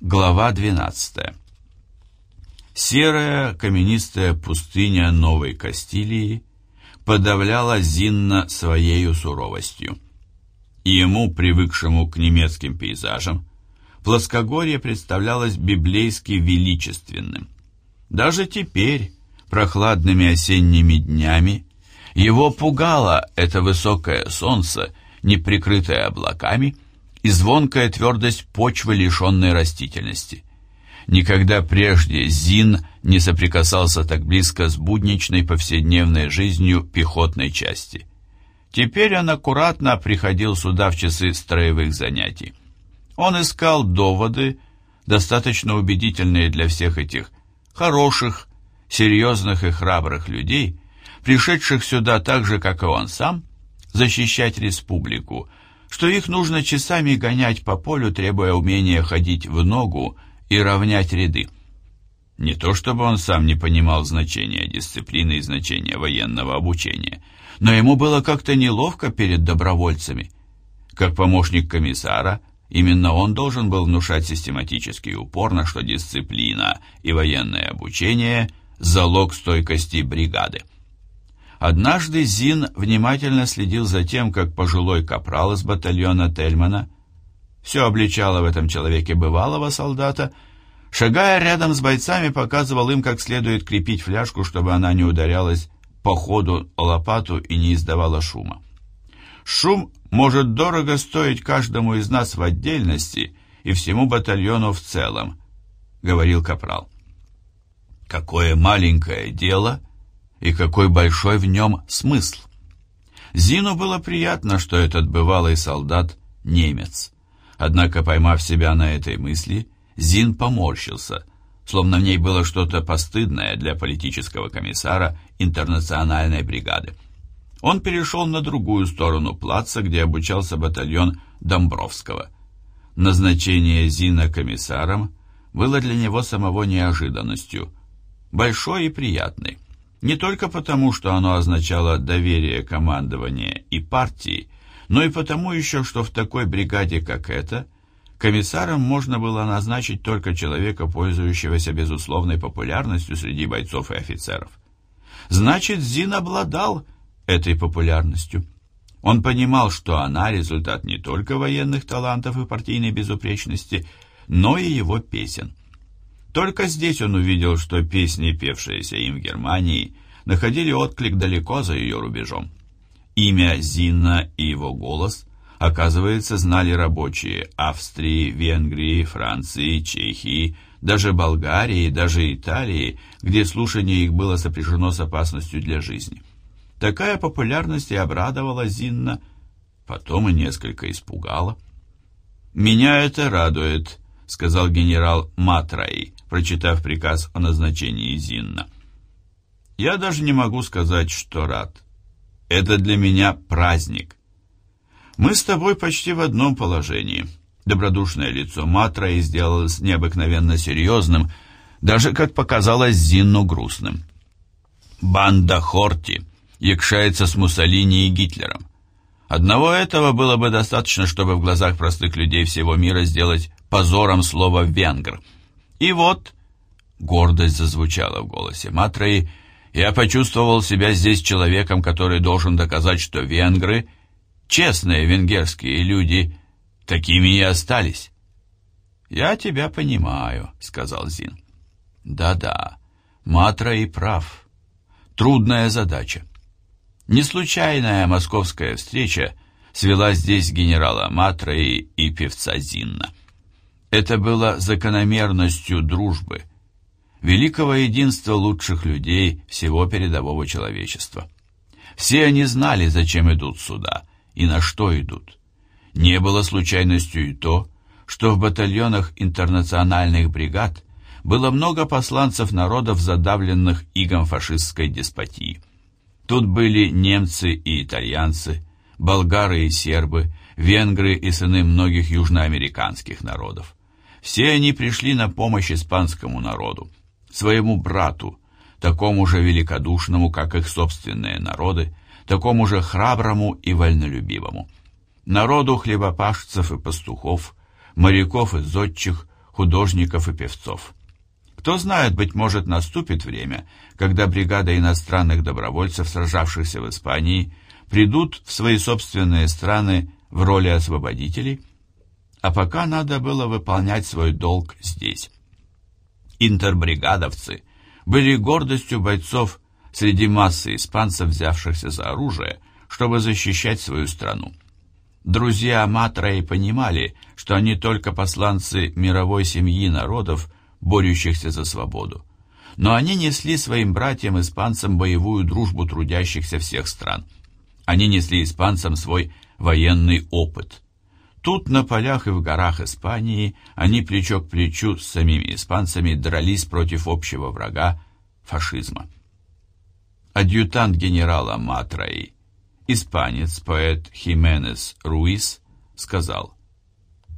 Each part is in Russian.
Глава 12. Серая каменистая пустыня Новой Кастилии подавляла Зинна своею суровостью. ему, привыкшему к немецким пейзажам, плоскогорье представлялось библейски величественным. Даже теперь, прохладными осенними днями, его пугало это высокое солнце, не прикрытое облаками, и звонкая твердость почвы, лишенной растительности. Никогда прежде Зин не соприкасался так близко с будничной повседневной жизнью пехотной части. Теперь он аккуратно приходил сюда в часы строевых занятий. Он искал доводы, достаточно убедительные для всех этих хороших, серьезных и храбрых людей, пришедших сюда так же, как и он сам, защищать республику, что их нужно часами гонять по полю, требуя умения ходить в ногу и равнять ряды. Не то чтобы он сам не понимал значения дисциплины и значения военного обучения, но ему было как-то неловко перед добровольцами. Как помощник комиссара, именно он должен был внушать систематически и упорно, что дисциплина и военное обучение – залог стойкости бригады. Однажды Зин внимательно следил за тем, как пожилой капрал из батальона Тельмана, все обличало в этом человеке бывалого солдата, шагая рядом с бойцами, показывал им, как следует крепить фляжку, чтобы она не ударялась по ходу лопату и не издавала шума. Шум может дорого стоить каждому из нас в отдельности и всему батальону в целом, говорил капрал. Какое маленькое дело и какой большой в нем смысл. Зину было приятно, что этот бывалый солдат — немец. Однако, поймав себя на этой мысли, Зин поморщился, словно в ней было что-то постыдное для политического комиссара интернациональной бригады. Он перешел на другую сторону плаца, где обучался батальон Домбровского. Назначение Зина комиссаром было для него самого неожиданностью, большой и приятной. Не только потому, что оно означало доверие командования и партии, но и потому еще, что в такой бригаде, как эта, комиссаром можно было назначить только человека, пользующегося безусловной популярностью среди бойцов и офицеров. Значит, Зин обладал этой популярностью. Он понимал, что она результат не только военных талантов и партийной безупречности, но и его песен. Только здесь он увидел, что песни, певшиеся им в Германии, находили отклик далеко за ее рубежом. Имя Зина и его голос, оказывается, знали рабочие Австрии, Венгрии, Франции, Чехии, даже Болгарии, даже Италии, где слушание их было сопряжено с опасностью для жизни. Такая популярность и обрадовала Зинна, потом и несколько испугала. «Меня это радует», — сказал генерал Матраи, прочитав приказ о назначении Зинна. «Я даже не могу сказать, что рад. Это для меня праздник. Мы с тобой почти в одном положении». Добродушное лицо Матраи сделалось необыкновенно серьезным, даже, как показалось, Зинну грустным. «Банда Хорти якшается с Муссолини и Гитлером. Одного этого было бы достаточно, чтобы в глазах простых людей всего мира сделать позором слово «венгр». И вот, гордость зазвучала в голосе Матраи, я почувствовал себя здесь человеком, который должен доказать, что венгры, честные венгерские люди, такими и остались. «Я тебя понимаю», — сказал Зин. «Да-да, Матраи прав. Трудная задача. Не случайная московская встреча свела здесь генерала Матраи и певца Зинна. Это было закономерностью дружбы, великого единства лучших людей всего передового человечества. Все они знали, зачем идут сюда и на что идут. Не было случайностью и то, что в батальонах интернациональных бригад было много посланцев народов, задавленных игом фашистской деспотии. Тут были немцы и итальянцы, болгары и сербы, венгры и сыны многих южноамериканских народов. Все они пришли на помощь испанскому народу, своему брату, такому же великодушному, как их собственные народы, такому же храброму и вольнолюбивому. Народу хлебопашцев и пастухов, моряков и зодчих, художников и певцов. Кто знает, быть может, наступит время, когда бригада иностранных добровольцев, сражавшихся в Испании, придут в свои собственные страны в роли освободителей, а пока надо было выполнять свой долг здесь. Интербригадовцы были гордостью бойцов среди массы испанцев, взявшихся за оружие, чтобы защищать свою страну. Друзья Матраи понимали, что они только посланцы мировой семьи народов, борющихся за свободу. Но они несли своим братьям-испанцам боевую дружбу трудящихся всех стран. Они несли испанцам свой военный опыт. Тут, на полях и в горах Испании, они плечо к плечу с самими испанцами дрались против общего врага – фашизма. Адъютант генерала Матраи, испанец, поэт Хименес Руис, сказал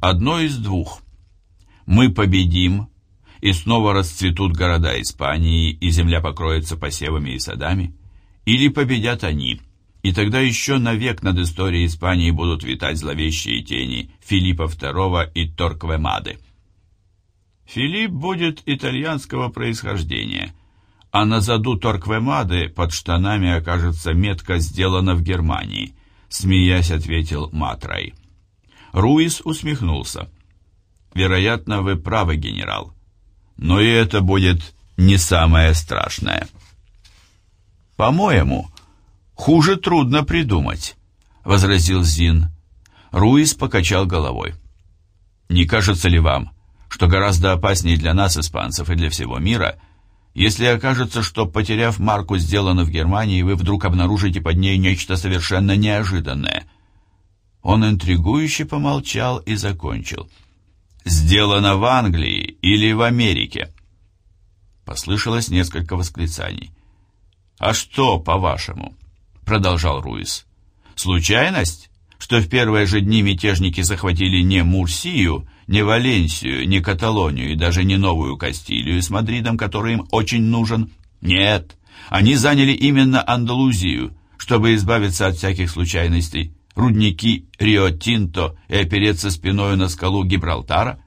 «Одно из двух. Мы победим, и снова расцветут города Испании, и земля покроется посевами и садами, или победят они, и тогда еще навек над историей Испании будут витать зловещие тени Филиппа II и Торквемады. Филипп будет итальянского происхождения, а на заду Торквемады под штанами окажется метка «Сделана в Германии», смеясь ответил Матрай. Руис усмехнулся. «Вероятно, вы правы, генерал. Но и это будет не самое страшное. По-моему, хуже трудно придумать, возразил Зин. Руис покачал головой. Не кажется ли вам, что гораздо опаснее для нас, испанцев, и для всего мира, если окажется, что, потеряв марку, сделанную в Германии, вы вдруг обнаружите под ней нечто совершенно неожиданное? Он интригующе помолчал и закончил — «Сделано в Англии или в Америке?» Послышалось несколько восклицаний. «А что, по-вашему?» Продолжал Руис. «Случайность, что в первые же дни мятежники захватили не Мурсию, не Валенсию, не Каталонию и даже не Новую Кастилию с Мадридом, который им очень нужен? Нет, они заняли именно Андалузию, чтобы избавиться от всяких случайностей рудники Рио-Тинто и опереться спиною на скалу Гибралтара,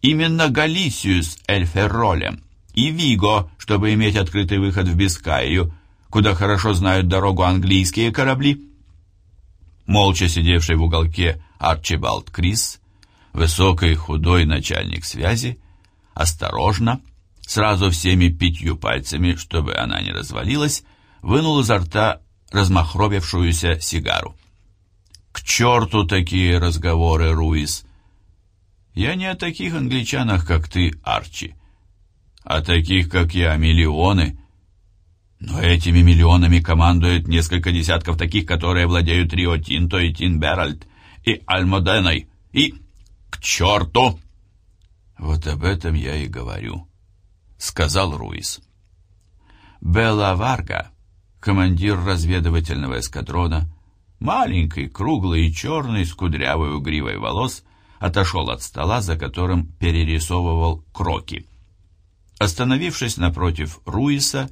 именно Галисию с Эльферролем и Виго, чтобы иметь открытый выход в Бискайю, куда хорошо знают дорогу английские корабли. Молча сидевший в уголке Арчибалд Крис, высокий худой начальник связи, осторожно, сразу всеми пятью пальцами, чтобы она не развалилась, вынул изо рта размахровевшуюся сигару. К черту такие разговоры, Руис. Я не о таких англичанах, как ты, Арчи. А таких, как я, миллионы. Но этими миллионами командует несколько десятков таких, которые владеют Рио Тинто и Тинберальд, и Альмоденой, и... К черту! Вот об этом я и говорю, сказал Руис. Белла Варга, командир разведывательного эскадрона, Маленький, круглый и черный, с кудрявой гривой волос, отошел от стола, за которым перерисовывал кроки. Остановившись напротив Руиса,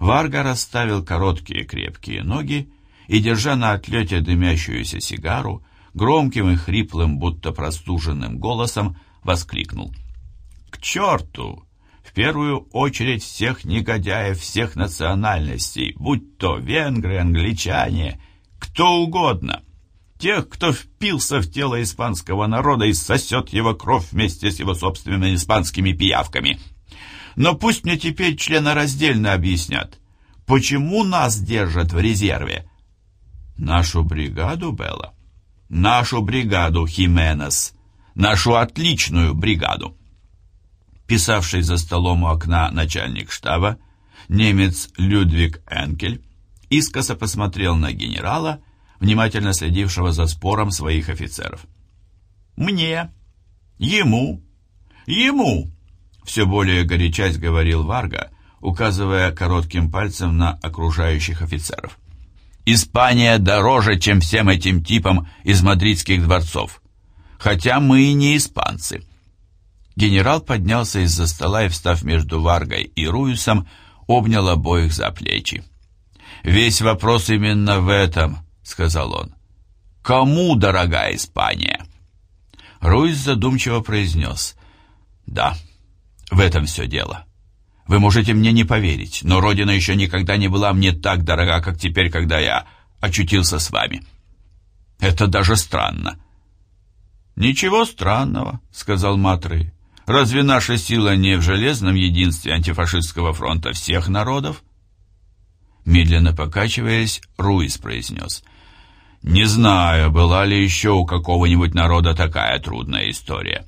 Варга расставил короткие крепкие ноги и, держа на отлете дымящуюся сигару, громким и хриплым, будто простуженным голосом воскликнул. «К черту! В первую очередь всех негодяев всех национальностей, будь то венгры, англичане кто угодно. Тех, кто впился в тело испанского народа и сосет его кровь вместе с его собственными испанскими пиявками. Но пусть мне теперь членораздельно объяснят, почему нас держат в резерве. Нашу бригаду, Белла? Нашу бригаду, Хименес. Нашу отличную бригаду. Писавший за столом у окна начальник штаба, немец Людвиг Энкель, искоса посмотрел на генерала, внимательно следившего за спором своих офицеров. «Мне! Ему! Ему!» Все более горячась говорил Варга, указывая коротким пальцем на окружающих офицеров. «Испания дороже, чем всем этим типам из мадридских дворцов. Хотя мы и не испанцы». Генерал поднялся из-за стола и, встав между Варгой и Руисом, обнял обоих за плечи. «Весь вопрос именно в этом», — сказал он. «Кому дорога Испания?» Руис задумчиво произнес. Да, в этом все дело. Вы можете мне не поверить, но Родина еще никогда не была мне так дорога, как теперь, когда я очутился с вами. Это даже странно. «Ничего странного», — сказал Матрей. «Разве наша сила не в железном единстве антифашистского фронта всех народов?» Медленно покачиваясь, Руис произнес. «Не знаю, была ли еще у какого-нибудь народа такая трудная история.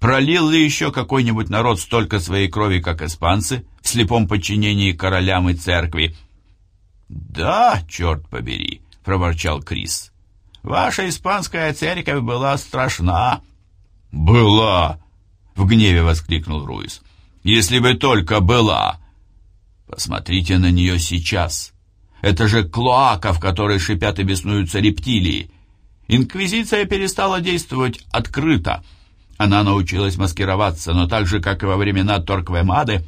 Пролил ли еще какой-нибудь народ столько своей крови, как испанцы, в слепом подчинении королям и церкви?» «Да, черт побери», — проворчал Крис. «Ваша испанская церковь была страшна». «Была!» — в гневе воскликнул Руис. «Если бы только была!» Посмотрите на нее сейчас. Это же клоака, в которой шипят и беснуются рептилии. Инквизиция перестала действовать открыто. Она научилась маскироваться, но так же, как и во времена Торквемады,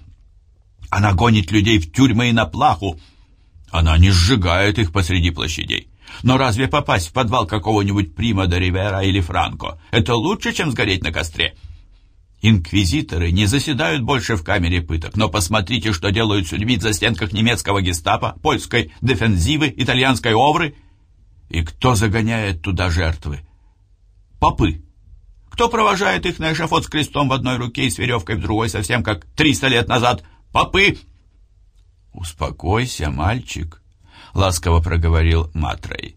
она гонит людей в тюрьмы и на плаху. Она не сжигает их посреди площадей. Но разве попасть в подвал какого-нибудь Прима де Ривера или Франко – это лучше, чем сгореть на костре? Инквизиторы не заседают больше в камере пыток, но посмотрите, что делают с людьми за стенках немецкого гестапо, польской дефензивы, итальянской овры. И кто загоняет туда жертвы? Попы. Кто провожает их на эшафот с крестом в одной руке и с веревкой в другой, совсем как триста лет назад? Попы! «Успокойся, мальчик», — ласково проговорил Матрей.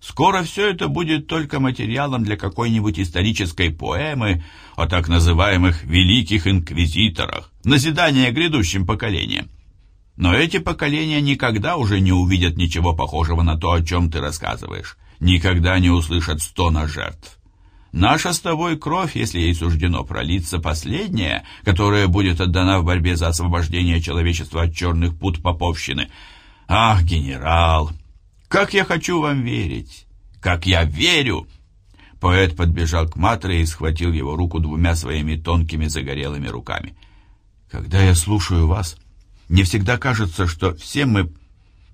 Скоро все это будет только материалом для какой-нибудь исторической поэмы о так называемых «великих инквизиторах», назидание грядущим поколениям. Но эти поколения никогда уже не увидят ничего похожего на то, о чем ты рассказываешь, никогда не услышат стона жертв. Наша с тобой кровь, если ей суждено пролиться, последняя, которая будет отдана в борьбе за освобождение человечества от черных пут поповщины. Ах, генерал, как я хочу вам верить! Как я верю!» Поэт подбежал к Матре и схватил его руку двумя своими тонкими загорелыми руками. «Когда я слушаю вас, мне всегда кажется, что все мы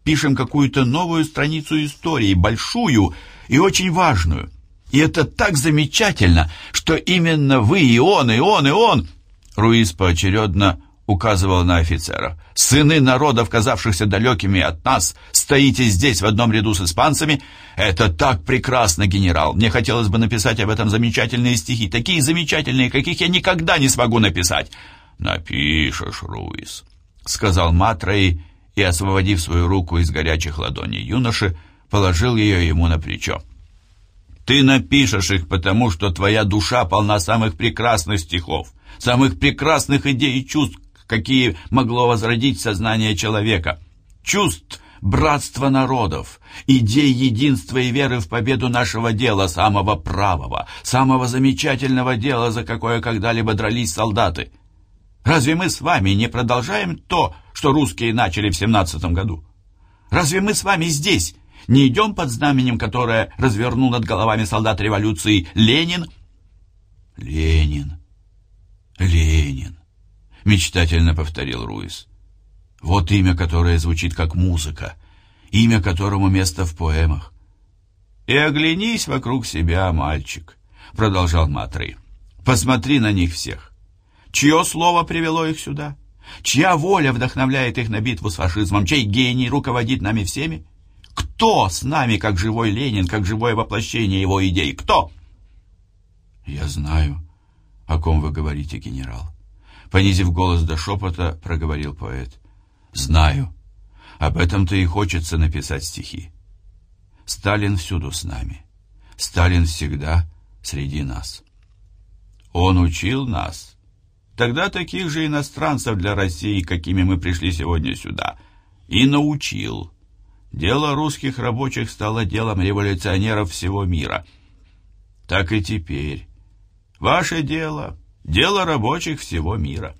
пишем какую-то новую страницу истории, большую и очень важную. И это так замечательно, что именно вы и он, и он, и он...» Руис поочередно указывал на офицеров. «Сыны народов, казавшихся далекими от нас, стоите здесь в одном ряду с испанцами. Это так прекрасно, генерал! Мне хотелось бы написать об этом замечательные стихи, такие замечательные, каких я никогда не смогу написать». «Напишешь, Руис», — сказал Матрей, и, освободив свою руку из горячих ладоней юноши, положил ее ему на плечо. «Ты напишешь их, потому что твоя душа полна самых прекрасных стихов, самых прекрасных идей и чувств, какие могло возродить сознание человека. Чувств братства народов, идей единства и веры в победу нашего дела, самого правого, самого замечательного дела, за какое когда-либо дрались солдаты. Разве мы с вами не продолжаем то, что русские начали в семнадцатом году? Разве мы с вами здесь не идем под знаменем, которое развернул над головами солдат революции Ленин? Ленин, Ленин. — мечтательно повторил Руис. «Вот имя, которое звучит как музыка, имя которому место в поэмах». «И оглянись вокруг себя, мальчик», — продолжал Матрей. «Посмотри на них всех. Чье слово привело их сюда? Чья воля вдохновляет их на битву с фашизмом? Чей гений руководит нами всеми? Кто с нами, как живой Ленин, как живое воплощение его идей? Кто?» «Я знаю, о ком вы говорите, генерал», Понизив голос до шепота, проговорил поэт. «Знаю. Об этом-то и хочется написать стихи. Сталин всюду с нами. Сталин всегда среди нас. Он учил нас. Тогда таких же иностранцев для России, какими мы пришли сегодня сюда, и научил. Дело русских рабочих стало делом революционеров всего мира. Так и теперь. Ваше дело Дело рабочих всего мира.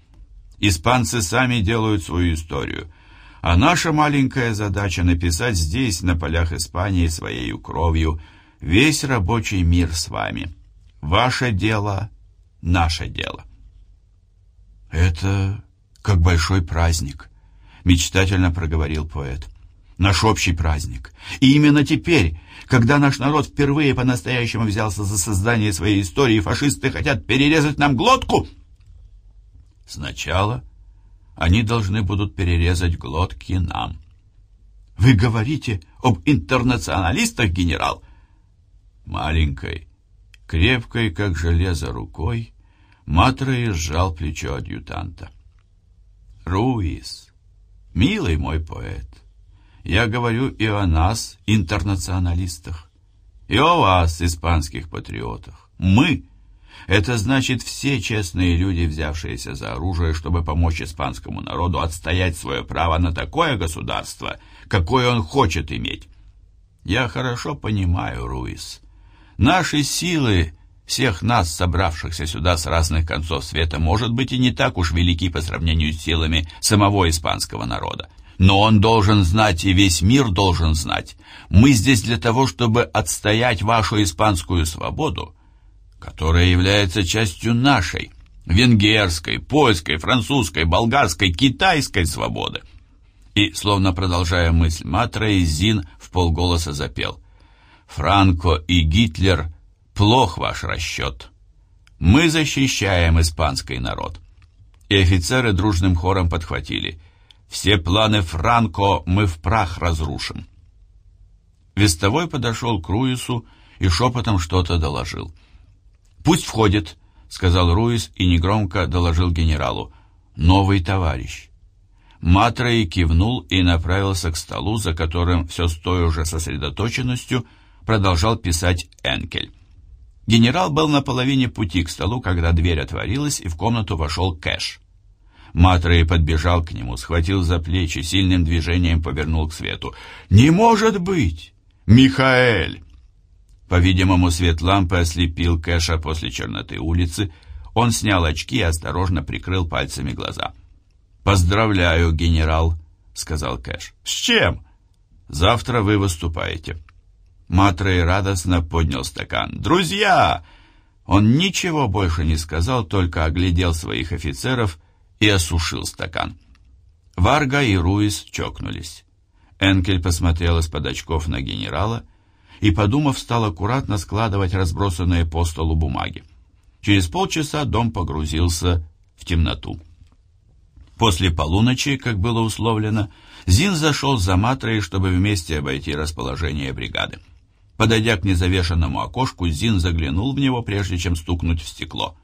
Испанцы сами делают свою историю, а наша маленькая задача написать здесь, на полях Испании, своей кровью, весь рабочий мир с вами. Ваше дело — наше дело. Это как большой праздник, мечтательно проговорил поэт наш общий праздник. И именно теперь, когда наш народ впервые по-настоящему взялся за создание своей истории, фашисты хотят перерезать нам глотку. Сначала они должны будут перерезать глотки нам. Вы говорите об интернационалистах, генерал? Маленькой, крепкой, как железо, рукой Матрей сжал плечо адъютанта. Руис, милый мой поэт, я говорю и о нас, интернационалистах, и о вас, испанских патриотах. Мы — это значит все честные люди, взявшиеся за оружие, чтобы помочь испанскому народу отстоять свое право на такое государство, какое он хочет иметь. Я хорошо понимаю, Руис. Наши силы, всех нас, собравшихся сюда с разных концов света, может быть и не так уж велики по сравнению с силами самого испанского народа. Но он должен знать, и весь мир должен знать. Мы здесь для того, чтобы отстоять вашу испанскую свободу, которая является частью нашей, венгерской, польской, французской, болгарской, китайской свободы. И, словно продолжая мысль Матра, Зин в полголоса запел. «Франко и Гитлер, плох ваш расчет. Мы защищаем испанский народ». И офицеры дружным хором подхватили – все планы Франко мы в прах разрушим. Вестовой подошел к Руису и шепотом что-то доложил. «Пусть входит», — сказал Руис и негромко доложил генералу. «Новый товарищ». Матрей кивнул и направился к столу, за которым все с той уже сосредоточенностью продолжал писать Энкель. Генерал был на половине пути к столу, когда дверь отворилась, и в комнату вошел Кэш. Матрей подбежал к нему, схватил за плечи, сильным движением повернул к свету. «Не может быть! Михаэль!» По-видимому, свет лампы ослепил Кэша после черноты улицы. Он снял очки и осторожно прикрыл пальцами глаза. «Поздравляю, генерал», — сказал Кэш. «С чем?» «Завтра вы выступаете». Матрей радостно поднял стакан. «Друзья!» Он ничего больше не сказал, только оглядел своих офицеров и осушил стакан. Варга и Руис чокнулись. Энкель посмотрел из-под очков на генерала и, подумав, стал аккуратно складывать разбросанные по столу бумаги. Через полчаса дом погрузился в темноту. После полуночи, как было условлено, Зин зашел за Матрой, чтобы вместе обойти расположение бригады. Подойдя к незавешенному окошку, Зин заглянул в него, прежде чем стукнуть в стекло.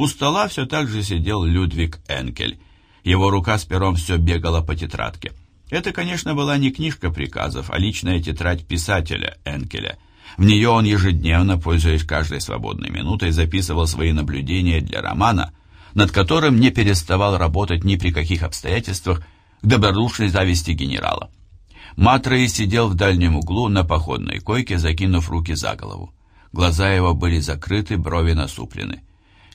У стола все так же сидел Людвиг Энкель. Его рука с пером все бегала по тетрадке. Это, конечно, была не книжка приказов, а личная тетрадь писателя Энкеля. В нее он ежедневно, пользуясь каждой свободной минутой, записывал свои наблюдения для романа, над которым не переставал работать ни при каких обстоятельствах к добродушной зависти генерала. Матрей сидел в дальнем углу на походной койке, закинув руки за голову. Глаза его были закрыты, брови насуплены.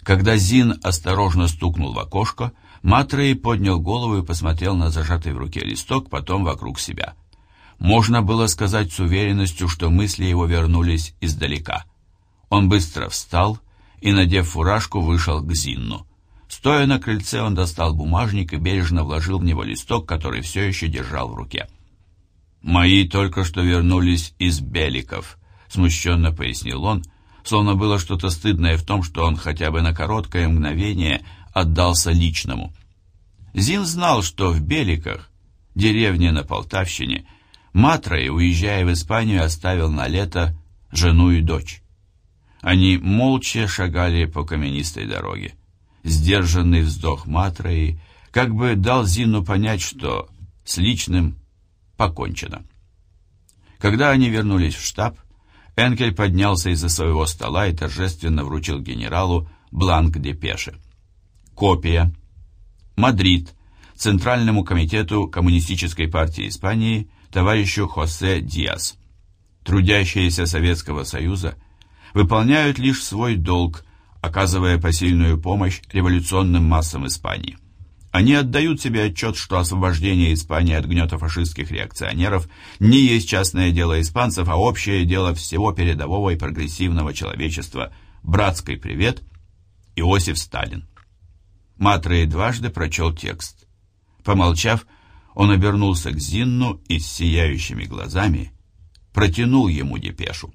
Когда Зин осторожно стукнул в окошко, Матрей поднял голову и посмотрел на зажатый в руке листок, потом вокруг себя. Можно было сказать с уверенностью, что мысли его вернулись издалека. Он быстро встал и, надев фуражку, вышел к Зинну. Стоя на крыльце, он достал бумажник и бережно вложил в него листок, который все еще держал в руке. «Мои только что вернулись из Беликов», — смущенно пояснил он, — словно было что-то стыдное в том, что он хотя бы на короткое мгновение отдался личному. Зин знал, что в Беликах, деревне на Полтавщине, Матрой, уезжая в Испанию, оставил на лето жену и дочь. Они молча шагали по каменистой дороге. Сдержанный вздох Матрои как бы дал Зину понять, что с личным покончено. Когда они вернулись в штаб, Энкель поднялся из-за своего стола и торжественно вручил генералу бланк депеши. Копия. Мадрид. Центральному комитету Коммунистической партии Испании товарищу Хосе Диас. Трудящиеся Советского Союза выполняют лишь свой долг, оказывая посильную помощь революционным массам Испании. Они отдают себе отчет, что освобождение Испании от гнета фашистских реакционеров не есть частное дело испанцев, а общее дело всего передового и прогрессивного человечества. Братский привет, Иосиф Сталин. Матрей дважды прочел текст. Помолчав, он обернулся к Зинну и с сияющими глазами протянул ему депешу.